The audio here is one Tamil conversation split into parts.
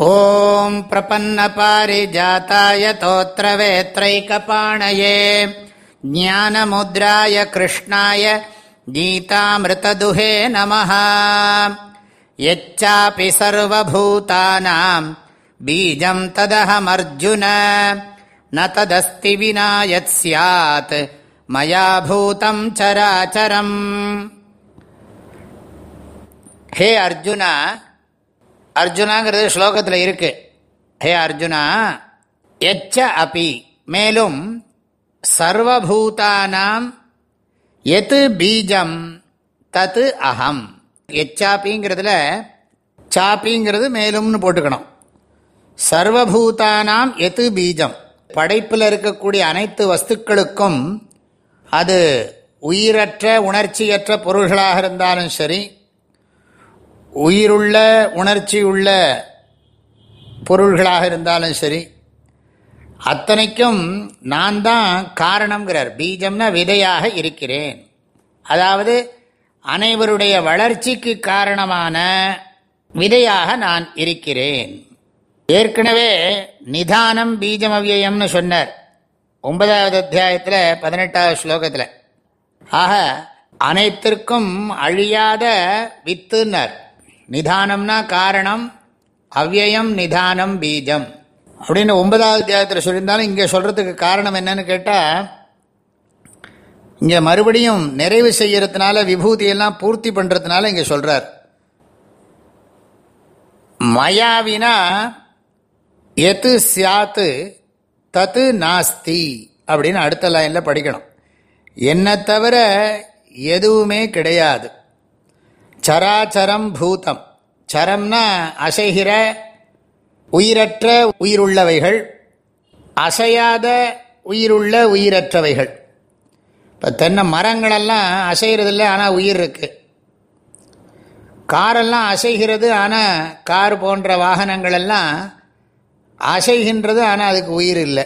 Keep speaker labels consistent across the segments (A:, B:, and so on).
A: ॐ प्रपन्नपारिजाताय तोत्रवेत्रैकपाणये ज्ञानमुद्राय कृष्णाय गीतामृतदुहे नमः यच्चापि सर्वभूतानां बीजं तदहमर्जुन न तदस्ति विना यत् स्यात् मया भूतं चराचरम् हे अर्जुन அர்ஜுனாங்கிறது ஸ்லோகத்தில் இருக்கு. ஹே அர்ஜுனா எச்ச அபி மேலும் சர்வபூதானாம் எது பீஜம் தத்து அகம் எச்சாப்பிங்கிறதுல சாப்பிங்கிறது மேலும்னு போட்டுக்கணும். சர்வபூதானாம் எது பீஜம். படைப்பில் இருக்கக்கூடிய அனைத்து வஸ்துக்களுக்கும் அது உயிரற்ற உணர்ச்சியற்ற பொருள்களாக இருந்தாலும் சரி உயிருள்ள உணர்ச்சி உள்ள பொருள்களாக இருந்தாலும் சரி அத்தனைக்கும் நான் தான் காரணங்கிறார் பீஜம்னா விதையாக இருக்கிறேன். அதாவது அனைவருடைய வளர்ச்சிக்கு காரணமான விதையாக நான் இருக்கிறேன். ஏற்கனவே நிதானம் பீஜம் அவ்யயம்னு சொன்னார். ஒன்பதாவது அத்தியாயத்தில் பதினெட்டாவது ஸ்லோகத்தில். ஆக அனைத்திற்கும் அழியாத வித்துனர் நிதானம்னா காரணம் அவ்வயம் நிதானம் பீஜம். அப்படின்னு ஒன்பதாவது அத்தியாயத்தில் சொல்லியிருந்தாலும் இங்கே சொல்கிறதுக்கு காரணம் என்னன்னு கேட்டால் இங்கே மறுபடியும் நிறைவு செய்யறதுனால விபூதியெல்லாம் பூர்த்தி பண்ணுறதுனால இங்கே சொல்கிறார் மயாவினா எது சியாத்து தத்து நாஸ்தி அப்படின்னு அடுத்த லைனில் படிக்கணும். என்னை தவிர எதுவுமே கிடையாது. சராச்சரம் பூதம். சரம்னா அசைகிற உயிரற்ற உயிருள்ளவைகள் அசையாத உயிருள்ள உயிரற்றவைகள். இப்போ தென்னை மரங்களெல்லாம் அசைகிறதில்ல ஆனால் உயிர் இருக்குது காரெல்லாம் அசைகிறது ஆனால் கார் போன்ற வாகனங்கள் எல்லாம் அசைகின்றது ஆனால் அதுக்கு உயிர் இல்லை.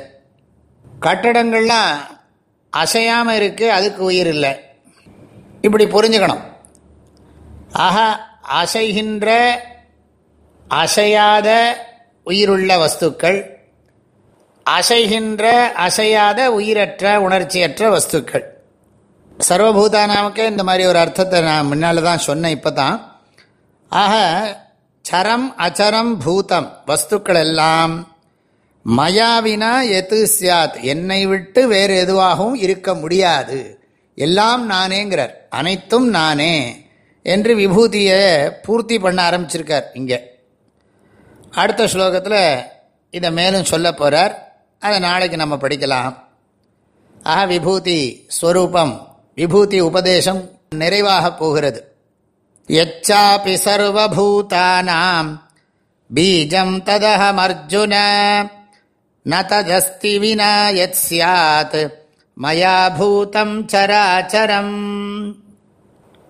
A: கட்டடங்கள்லாம் அசையாமல் இருக்குது அதுக்கு உயிர் இல்லை. இப்படி புரிஞ்சுக்கணும். ஆக அசைகின்ற அசையாத உயிருள்ள வஸ்துக்கள் அசைகின்ற அசையாத உயிரற்ற உணர்ச்சியற்ற வஸ்துக்கள். சர்வபூதானாமுக்கே இந்த மாதிரி ஒரு அர்த்தத்தை நான் முன்னால் தான் சொன்னேன் இப்போ தான் ஆக சரம் அச்சரம் பூதம் வஸ்துக்கள் எல்லாம் மயாவினா எது சியாத் என்னை விட்டு வேறு எதுவாகவும் இருக்க முடியாது. எல்லாம் நானேங்கிறார் அனைத்தும் நானே. என்று விபூதியை பூர்த்தி பண்ண ஆரம்பிச்சிருக்கார் இங்கே. அடுத்த ஸ்லோகத்தில் இதை மேலும் சொல்ல போகிறார் அதை நாளைக்கு நம்ம படிக்கலாம். ஆக விபூதி ஸ்வரூபம் விபூதி உபதேசம் நிறைவாக போகிறது. எச்சாபி சர்வபூதானாம் பீஜம் ததஹம் அர்ஜுன ந ததஸ்தி வினா யத் சியாத் மயா பூதம் சராச்சரம்.